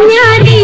अपना